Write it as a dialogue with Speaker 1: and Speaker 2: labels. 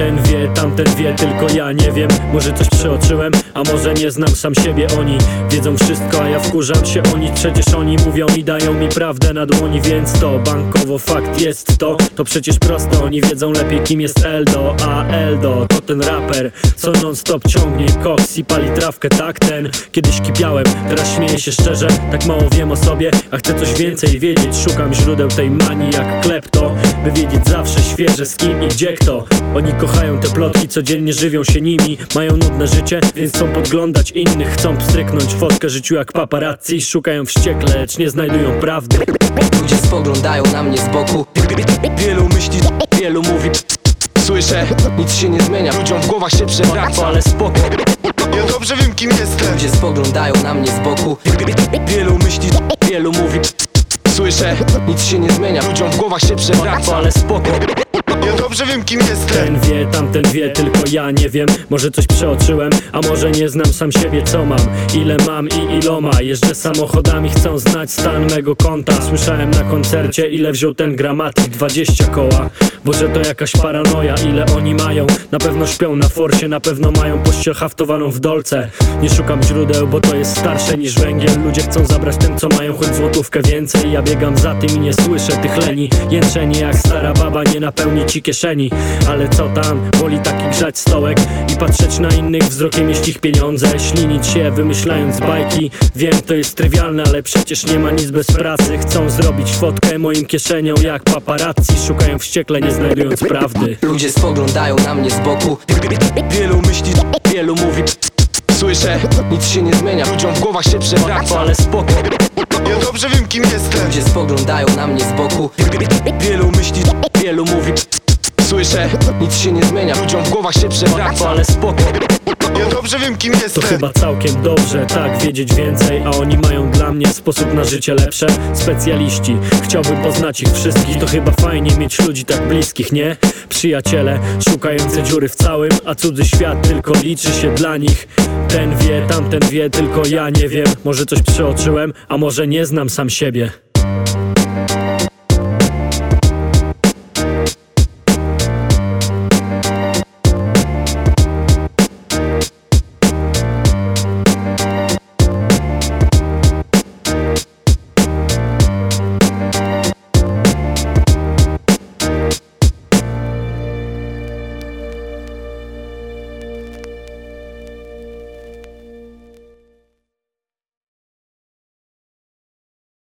Speaker 1: Ten wie, tamten wie, tylko ja nie wiem. Może coś przeoczyłem, a może nie znam sam siebie Oni wiedzą wszystko, a ja wkurzam się o nich Przecież oni mówią i dają mi prawdę na dłoni Więc to bankowo fakt jest to. To przecież proste, oni wiedzą lepiej kim jest Eldo A Eldo to ten raper, co non stop ciągnie koks i pali trawkę Tak ten, kiedyś kipiałem, teraz śmieję się szczerze Tak mało wiem o sobie, a chcę coś więcej wiedzieć. Szukam źródeł tej manii jak klepto By wiedzieć zawsze świeże z kim i gdzie kto. Oni kochają te plotki, codziennie żywią się nimi Mają nudne życie, więc chcą podglądać innych Chcą pstryknąć fotkę życiu jak paparazzi Szukają wściekle, lecz nie znajdują prawdy.
Speaker 2: Ludzie spoglądają na mnie z boku. Wielu myśli, wielu mówi. Słyszę, nic się nie zmienia. Ludziom w głowach się przewraca.
Speaker 1: Ale spoko,
Speaker 3: Ja dobrze wiem kim jestem.
Speaker 2: Ludzie spoglądają na mnie z boku. Wielu myśli, wielu mówi. Słyszę, nic się nie zmienia. Ludziom w głowach się przewraca.
Speaker 1: Ale spoko
Speaker 3: Ja dobrze wiem kim jestem.
Speaker 1: Ten wie, tamten wie, tylko ja nie wiem. Może coś przeoczyłem, a może nie znam sam siebie co mam. Ile mam i iloma. Jeżdżę samochodami, chcą znać stan mego konta. Słyszałem na koncercie, ile wziął ten gramatik. 20 koła. Boże to jakaś paranoja, ile oni mają. Na pewno śpią na forsie, na pewno mają pościel haftowaną w dolce. Nie szukam źródeł, bo to jest starsze niż węgiel. Ludzie chcą zabrać tym co mają, choć złotówkę więcej. Ja biegam za tym i nie słyszę tych leni. Jęczenie jak stara baba nie napełni ci kieszeni Ale co tam, woli taki grzać stołek I patrzeć na innych wzrokiem jeść ich pieniądze. Ślinić się wymyślając bajki. Wiem to jest trywialne, ale przecież nie ma nic bez pracy. Chcą zrobić fotkę moim kieszenią jak paparazzi Szukają wściekle nie znajdując prawdy.
Speaker 2: Ludzie spoglądają na mnie z boku. Wielu myśli, wielu mówi. Słyszę, nic się nie zmienia. Ludziom w głowach się przewraca.
Speaker 1: Ale spoko,
Speaker 3: Ja dobrze wiem kim jestem.
Speaker 2: Ludzie spoglądają na mnie z boku. Wielu Słyszę, nic się nie zmienia. Ludziom w głowach się przewraca
Speaker 1: ale spoko.
Speaker 3: Ja dobrze wiem kim
Speaker 1: To
Speaker 3: jestem.
Speaker 1: chyba całkiem dobrze, tak wiedzieć więcej A oni mają dla mnie sposób na życie lepsze. Specjaliści, chciałbym poznać ich wszystkich. To chyba fajnie mieć ludzi tak bliskich, nie? Przyjaciele, szukający dziury w całym A cudzy świat tylko liczy się dla nich. Ten wie, tamten wie, tylko ja nie wiem. Może coś przeoczyłem, a może nie znam sam siebie